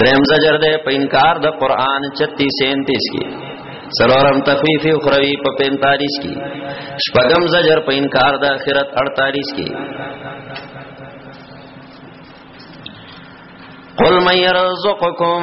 دریم زجر ده په انکار د قران 36 37 کې سلورم تخفیف اخروی په 45 کې شپږم زجر په انکار د اخرت 48 کې قل من يرزقكم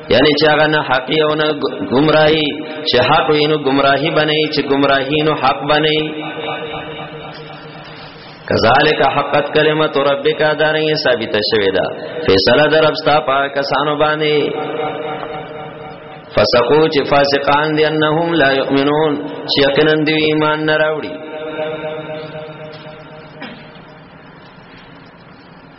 یعنی چې هغه نه حق او نه گمراهي چې حق وي نو گمراهي بنئ چې گمراهي نو حق بنئ کذالک حقت کلمت ربک دارنګ ثابت شوی دا فیصله در رب ستا پا کسانو باندې فسقو چې فاسقان دي انهم لا یؤمنون چې یقینا دی ایمان نه راوړي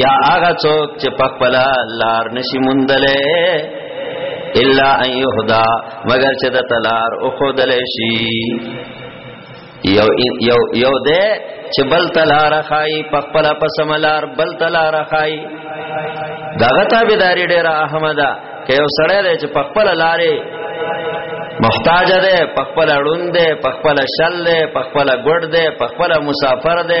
یا هغه څوک چې په خپل لار نشي مندلې الا ان يهدا مگر چې د تلار او خودل شي یو یو یو دې چې بل تلار خای په خپل پسملار بل تلار خای دغه تابعداري ډېره اهمه ده که یو سړی دی چې په خپل لارې محتاج ده په خپل اړوند ده په خپل شل ده په خپل ګډ ده په خپل مسافر ده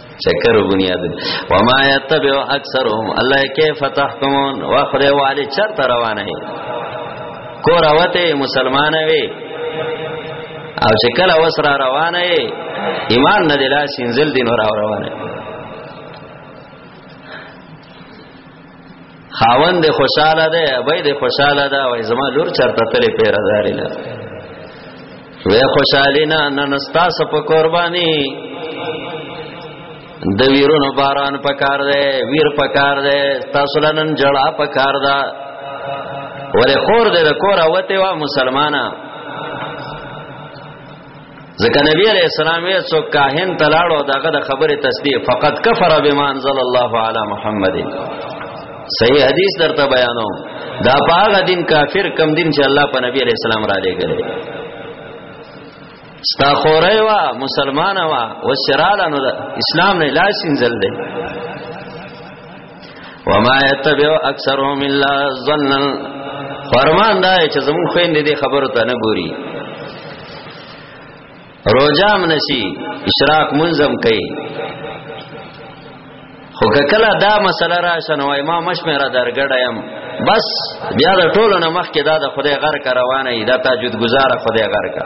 چکر بنیاد وما يتبع اکثرهم الله کیف تحکمون واخره والی چرت روانه کور اوته مسلمان وي او چې کله وسر روانه ایمان نه دلا سینزل دین ور روانه خاوند خوشاله ده ابي ده خوشاله ده وای زما لور چرته تلې پیرا داري نه وې خوشالي نه نن ستاسو په قرباني د ویرونو باران پکار ده ویر پکار ده تاسو لنن جړه پکار ده ورې خور ده کور اوته وا مسلمانانه ځکه نبی علیہ السلام یې څو کاهن تلاړو دغه د خبره تصدیق فقط کفر بما انزل الله علی محمد صحیح حدیث درته بیانو دا پاغه دین کافر کم دین چې الله په نبی علیہ السلام را لګره ستا خورای وا مسلمان وا وسراله نو اسلام نه لاس انزل دی وما يتبع اکثرهم الا ظن فرمان دا چې زموږ خويندې دې خبرو ته نه ګوري روزام نسی اشراق منظم کوي خو کله دا مسله راشه نو ما مشمه را درګړایم بس بیا د ټولو نه مخکې دا د خدای غر کا روانه ای دا تاجود گزار خدای غر کا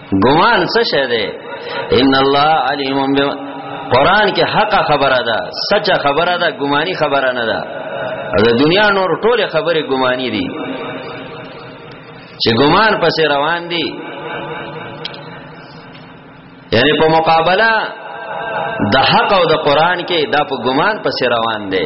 ګمان څه شه ده ان الله علیم بما قران کې حق خبره ده سچ خبره ده ګماني خبره نه ده د دنیا نور ټوله خبره ګماني دي چې ګمان پسې روان دي یعنی په مقابله د حق او د قران کې دا په ګمان پسې روان دي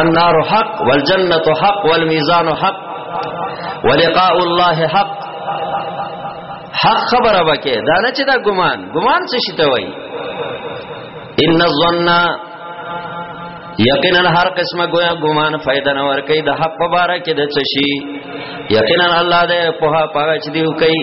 النار حق والجنة حق والميزان حق ولقاء الله حق حق خبره وکې دا نه چې دا ګمان ګمان څه شي ته وایي ان الظن یقینا هر قسمه گویا ګمان فائدہ نه ور کوي د حق په باره کې د څه شي یقینا الله دې په هغه چې دی کوي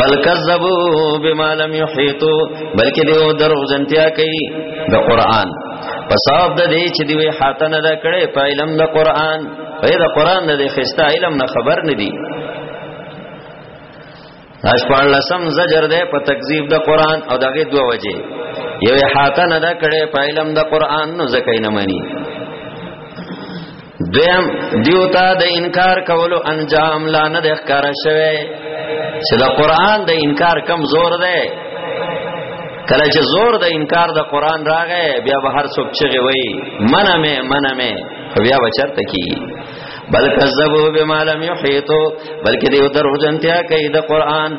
بل کذبو بما لم يحيطو بلکې دیو درو جنتیا کوي د قران په صاحب د دې چې دیو حاته نه دا کړي په علم د قران په د قران نه د خستا علم نه خبر نه دي اش په لسم زجر ده په تکذیب د قران او دغه دوه وجه یو حاته نه دا کړي په علم د قران نو زکه نه مانی دویم دیوتا د انکار کولو انجام لا نه د ښکار شوه چې د قران د انکار کم زور ده کله چې زور د انکار د قران راغې بیا به هر څوک چې وي منه مې منه مې بیا بچرته کی بل کذبوا بما لم يحيطوا بلکې دیو دروځنتیا کوي د قران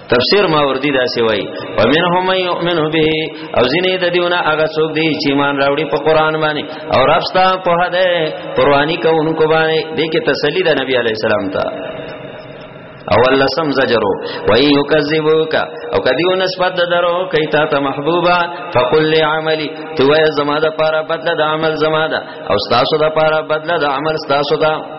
تفسیر ماوردی دا سی وای ومنهم من یؤمن به او زینې د دیونه هغه څوک دی چې ایمان راوړي په قران باندې او رب ستا په هده قرآنی کوونکو باندې دې کې تسلی ده نبی علی السلام ته اول لسم زجرو وای یکذبوک او کدیو نسبت درو کیتا ته محبوبا فقل لی عملی تو زما د پاره بدل د عمل زما ده او تاسو د پاره بدل د عمل تاسو ده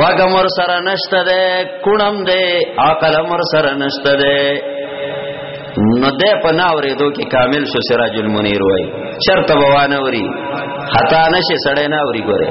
وګم ور سره نشته ده کونم ده عقل مر سره نشته ده نو ده په ناورې دو کې کامل شو سراج المنیر وای چرته بوانه وری خطا نشي سړې ناوري ګوره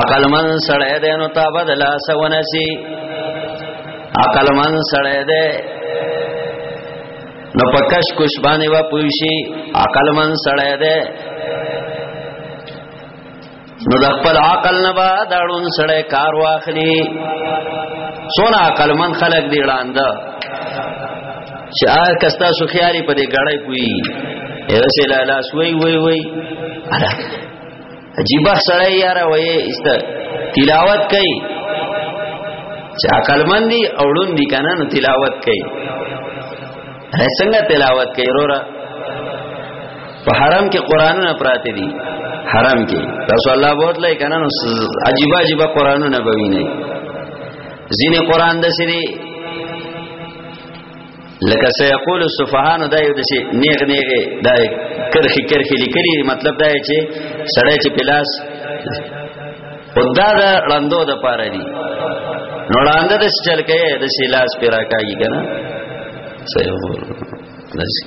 عقل من سړی دی نو تا بدلا سونسی عقل من سړی دی نو پکش کوش باندې و پوشي عقل من سړی دی نو د خپل عقل نه با دړون سړی کار واخلي سونا عقل من خلق دی وړاند چې آ کستا سخیاري په دې غړای پوي ایسه لالا سوی وی وی الا عجیب سره یاره وې است تلاوت کوي چې عقل مندي اولون دي کنه نو تلاوت کوي څنګه تلاوت کوي رورا په حرم کې قرانونه پراته دي حرم کې رسول الله بوت لای کنه نو عجیب عجیب قرانونه بوي نه ځینې قران د سری لکه سيقول السفهان دا یو دشي نیغ نیغ دا کرخي کرخي لیکلي مطلب دا چې سړی چې پلاس او دا د ړندو د پاره دي نو ړاند د چل کې د شیلاس پیرا کوي کنه سيقول دشي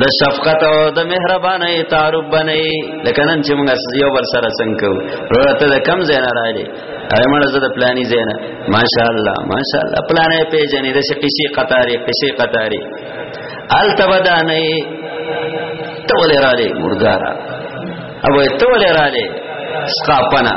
د شفقت او د مهرباني تعارف بنئ لکه نن چې موږ یو بل سره څنګه کوو ورته د کم زینا راړي اې مړه زه د پلاني زینا ماشاءالله ماشاءالله پلانې پیژنې د شقيسي قطاري قصي قطاري التبدانې تولې راړي مردارا او تولې راړي سقاپنا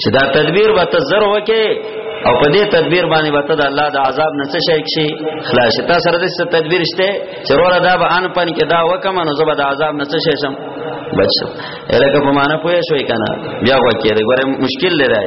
چې دا تدبیر به تزر وکي او په دې تدبیر باندې وته د الله د عذاب نه څه شي شي خلاص تا سره د څه تدبیر شته چې وروره دا به ان پن کې دا وکم نو زبر د عذاب نه څه شي شم بچو الکه په معنا پوهې شوې کنه بیا وکړي ګوره مشکل لري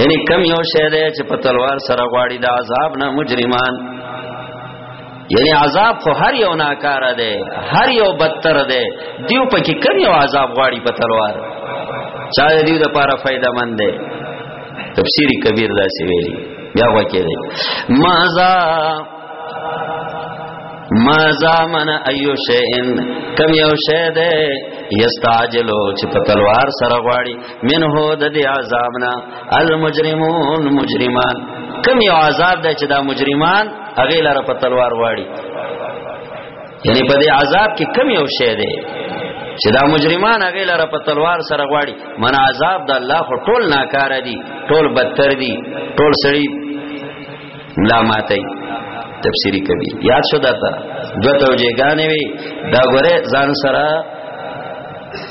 یعنی کم یو شی دی چې په تلوار سره غواړي د عذاب نه مجرمان یعنی عذاب خو هر یو ناکار دی هر یو بدتر دی دیو پکې کم یو عذاب غواړي په تلوار چا دیو د پاره فائدہ مند دی تفسیری کبیر دا سی ویلی بیا وکې دی مازا ما زامن ایو شئن کم یو شئ دے یستعجلو چې په تلوار سره غواړي منه د دې عذابنا المجرمون مجرمان کم یو عذاب دی چې دا مجرمان هغه لاره په تلوار واړي یعنی په دې عذاب کې کم یو شی دی چې دا مجرمان هغه لاره په تلوار سره غواړي من عذاب د الله خو ټول ناکاره دي ټول بدتر دي ټول سړي ملا ماتي تفسیری کوي یاد شو دا تا دوه توجیهګانې وي دا غره ځان سره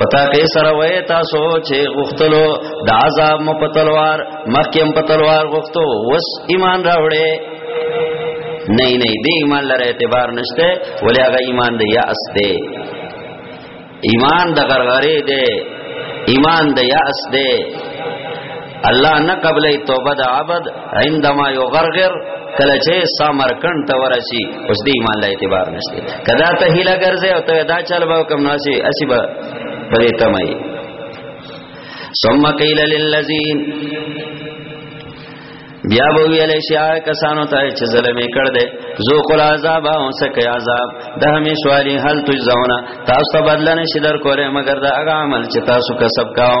پتا کې سره وې تاسو چې غختلو د عذاب مو په تلوار مخکې په تلوار غختو وس ایمان راوړې نه نه دې ایمان لره اعتبار نشته ولې هغه ایمان دی یا اس دی ایمان د غرغره دی ایمان د یا اس دی الله نه قبلې توبه د عبد عندما یغرغر کله چې سامرکند ته ورشي اوس دې ایمان له اعتبار نشته کدا ته هیله ګرځي او ته دا چل به کوم ناشي اسی به پدې تمای ثم قیل للذین بیا به ویل شي هغه کسانو ته چې ظلم کړ دې زو قل عذاب او سکه عذاب د همیشوالي حل تجزونه تاسو بدلنه شي در کوله مگر دا هغه عمل چې تاسو کسب کاو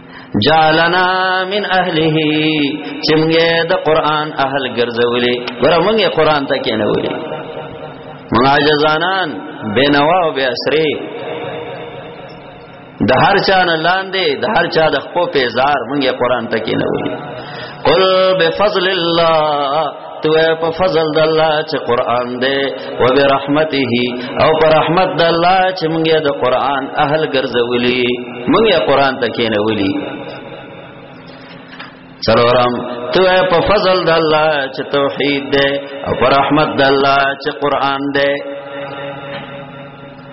جعلنا من اهله چې موږ د قران اهل ګرځولې ګور موږ قران ته کې نه ولې موږ عاجزانان بنوا او بے اسرې د هر چا نه لاندې د هر چا د خپل پیزار موږ قران ته کې نه ولې قل بفضل الله تو په فضل د الله چې قران دی او برحمته او پر رحمت د الله چې موږ د قران اهل ګرځولي موږ یې قران ته کېنولي سرورم تو په فضل د الله چې توحید دی او پر رحمت د الله چې قران دی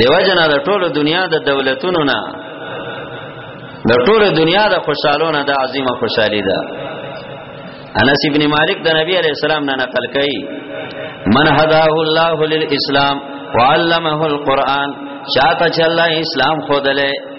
دیو جنا د ټولو دنیا د دولتونو نه د ټولو دنیا د خوشالونو د عظیمه خوشحالي ده انس ابن مالک د نبی علی السلام نه نقل کړي من هداه الله للاسلام وعلمه القرآن چاته چې الله اسلام خودلې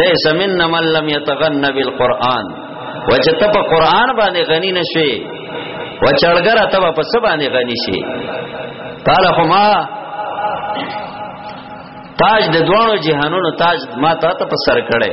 ليس من من لم يتغنى بالقران وجه ته په قران باندې غني نشي و چړګر ته په څه باندې غني شي تعالی هما تاج د دوانو جهانونو تاج ما ته ته په سر کړه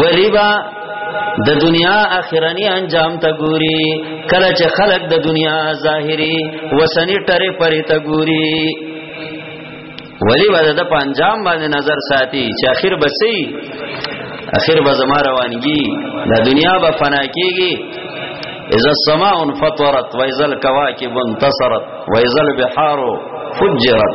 ولی با د دنیا اخرنی انجام ته ګوري کله چې خلق د دنیا ظاهری وسنی ټره پرې ته ګوري ولی ودا د پنجام باندې نظر ساتي چې اخر بسي اخر به زما روانګي د دنیا به فنا کیږي اذا السماء انفطرت واذا الكواكب انتصرت واذا البحار فجرت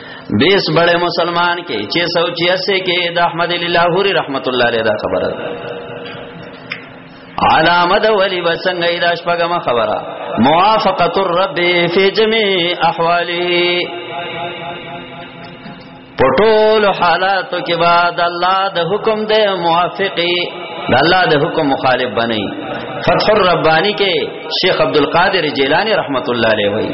بیس بڑے مسلمان کې 686 کې د احمد للاهوری رحمت الله علیه دا خبره ده علامه د ولی وسنګ ایدا شپګه خبره موافقت الرب فی جميع احواله پټول حالاتو کې بعد الله د حکم د موافقی د الله د حکم مخالف بنئ فتح الربانی کې شیخ عبد القادر جیلانی رحمت الله علیه وایي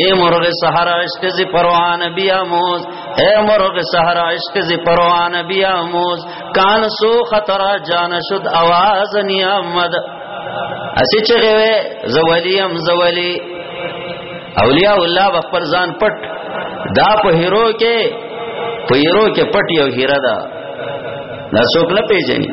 اے مرغ سحر عشق زی پروان بیا موز اے مرغ سحر عشق زی پروان بیا موز کان سو خطر جان شد آواز نیامد اسی چغه وې زولیم زولی اولیاء الله بخبر ځان پټ دا په هیرو کې په هیرو کې پټ یو هیره ده دا څوک نه پیژني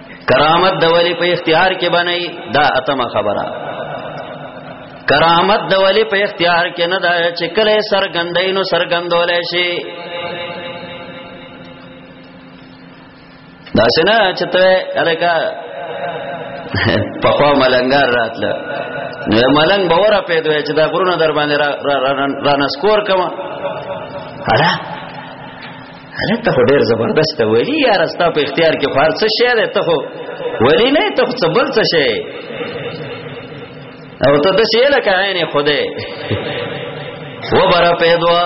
کرامت د ولی په اختیار کې بنئ دا اتمه خبره کرامت د ولی په اختیار کې نه ده چې کله سرګندې نو سرګندول شي دا څنګه چې ته الکا په خوا ملنګار راتله نو ملنګ باور په دوی چې دا غرونه در باندې را را را نسکور کما هلا هغه ته ډېر زبردست ولی یار استا په اختیار کې خار څه شی ده ته خو ولی نه ته څه بل څه شی او ته د شی لکه عین خوده و برا پیدوا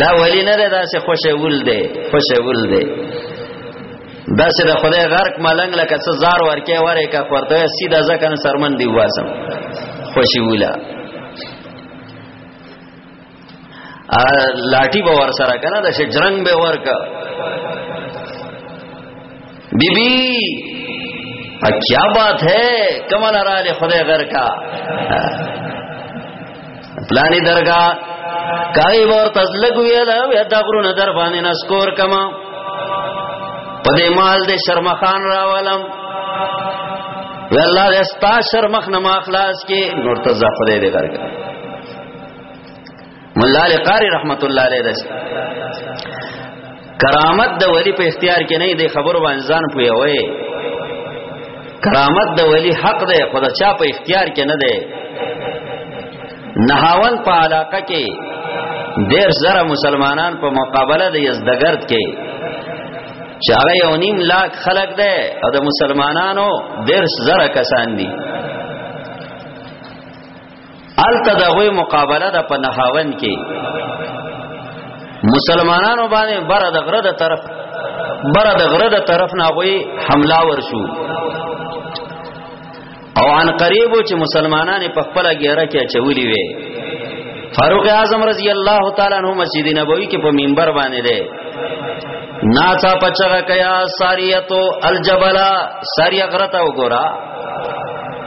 دا ولی نه ده داسې خوشې ول دی خوشې ول دی داسې د خدای غرق ملنګ لکه څه زار ورکه وره کا پرته سیدا ځکه نه سرمن دی واسم خوشې ولا ا لاټي به ور سره کنه د شجرنګ به ورکا بی بی کیا بات ہے کمل ارال خدای غر کا پلانی درگاہ کای ور تزلګ ویل وې دا غرونه در باندې نسکور کما پدې مال دې شرمخان راولم وی الله دې ستا شرمخ نه ما خلاص کې نور تزا خدای دې درګه مولا علی قاری رحمت الله علیه داس کرامت د ولی په اختیار کې نه دی خبر باندې ځان پوي وای کرامت د ولی حق دی خدا چا په اختیار کې نه دی نهاون په علاقه کې ډیر زره مسلمانان په مقابله د یزدګرد کې چې هغه یو نیم لاک خلق ده او د مسلمانانو ډیر زره کسان دي الته د غوي مقابله د په نهاوند کې مسلمانانو باندې بر د غره د طرف بر د غره د طرف نه غوي حمله ورشو او ان قریبو چې مسلمانانو په خپل غیره کې چولی وي فاروق اعظم رضی الله تعالی عنہ مسجد نبوی کې په منبر باندې ده ناڅا پچغه کیا ساریتو الجبلا ساری غرتا وګورا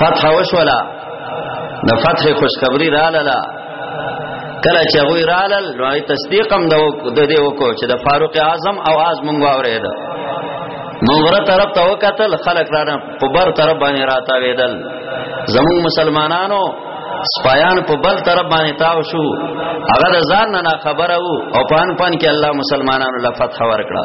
فتح وشولا د فتح خوشخبری را لاله کله چې غوی رالل نو تصدیق هم د دې وکړو چې د فاروق اعظم او از مونږ اورید مغره طرف ته وکتل خلک رانه په بر طرف باندې راته ویدل زمون مسلمانانو سپایان په بل طرف باندې تاو شو هغه د ځان نه خبره وو او پان پان کې الله مسلمانانو له فتح ورکړه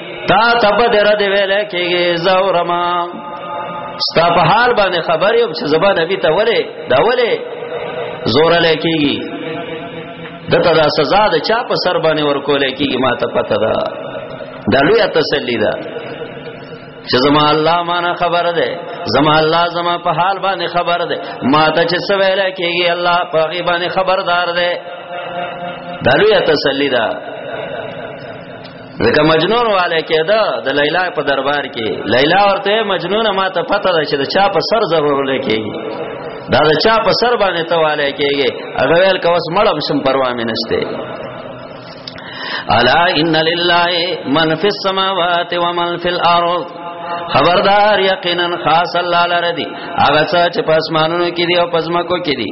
تا تب در دی ویل کېږي زورما ستا په حال باندې خبر یم چې زبا نبی ته ولې دا ولې زور لکېږي دته دا سزا د چا په سر باندې ورکول کېږي ما ته پته ده دا لوی تسلی ده چې زما الله معنا خبر ده زما الله زما په حال باندې خبر ده ما ته چې سویل کېږي الله په غیب باندې خبردار ده دا لوی تسلی ده ځکه مجنون والے کېده د لیلا په دربار کې لیلا ورته مجنون ما ته پته ده چې د چا په سر ضرور لکېږي دا د چا په سر باندې ته والے کېږي هغه ویل کوس مړم شم پروا مې نشته الا ان لله من فی السماوات و من فی الارض خبردار یقینا خاص الله لره دی هغه څه چې په اسمانونو کې دی او په ځمکو کې دی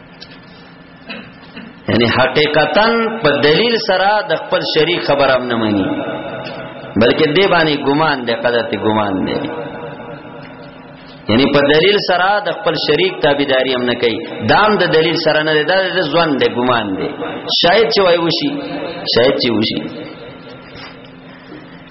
یعنی حقیقتا په دلیل سره د خپل شریک خبره هم نه مانی بلکې دی باندې ګمان دی قدرت ګمان دی یعنی په دلیل سره د خپل شریک تابعداري هم نه کوي دام د دلیل سره نه دی دا د ځوان دی ګمان دی شاید چې وای وشي شاید چې وشي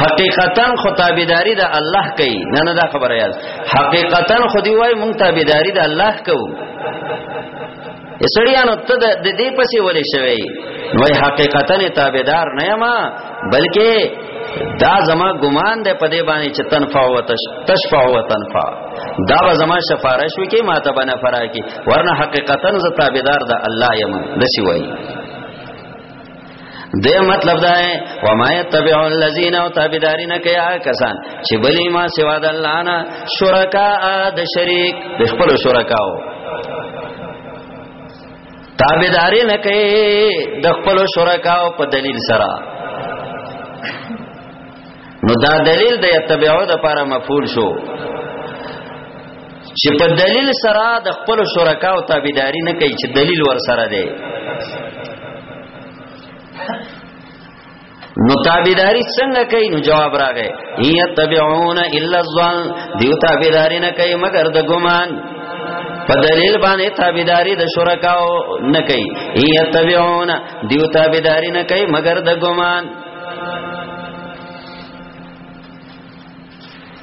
حقیقتا خو تابعداري د الله کوي نه نه دا خبره یاد حقیقتا خو دی وای مونږ تابعداري د الله کوو سړیانو ته د دې پسې ولې شوی وای حقیقتا تابعدار نه ما بلکې دا زما ګمان ده په دې باندې چې تنفع او تشفع او تنفع دا به زما شفارش وکي ما ته بنه فرا کی ورنه حقیقتا ز تابعدار د الله یم د سی وای د مطلب دا ہے و ما يتبع الذين او تابعدارین کیا کسان چې بلی ما سوا د الله نه شرکا د شریک د خپل شرکاو تابعداري نه کوي د خپل شرکاو په دلیل سره نو دا دلیل د یتبعو د لپاره مفعول شو چې په دلیل سره د خپل شرکا او تابعداري نه کوي چې دلیل ور سره دی نو تابیداری څنګه کوي نو جواب راغی هی تبعون الا الظن دیو تابیداری نه کوي مگر د ګمان په دلیل باندې تابیداری د شرکاو نه کوي هی تبعون دیو تابیداری نه کوي مگر د ګمان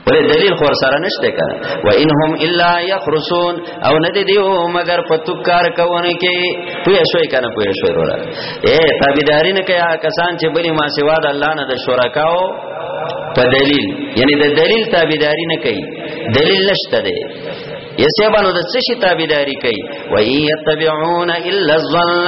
ولې دلیل خور سره نشته کنه و انهم الا یخرسون او نه دی دیو مگر په توکار کوونه کې پوه شوي کنه پوه شوي وروره اے تابعداري نه کیا کسان چې بلی ما سوا د الله نه د شرکاو په دلیل یعنی د دلیل تابعداري نه کوي دلیل نشته دی یسیبانو د څه شي تابعداري کوي و یتبعون الا الظن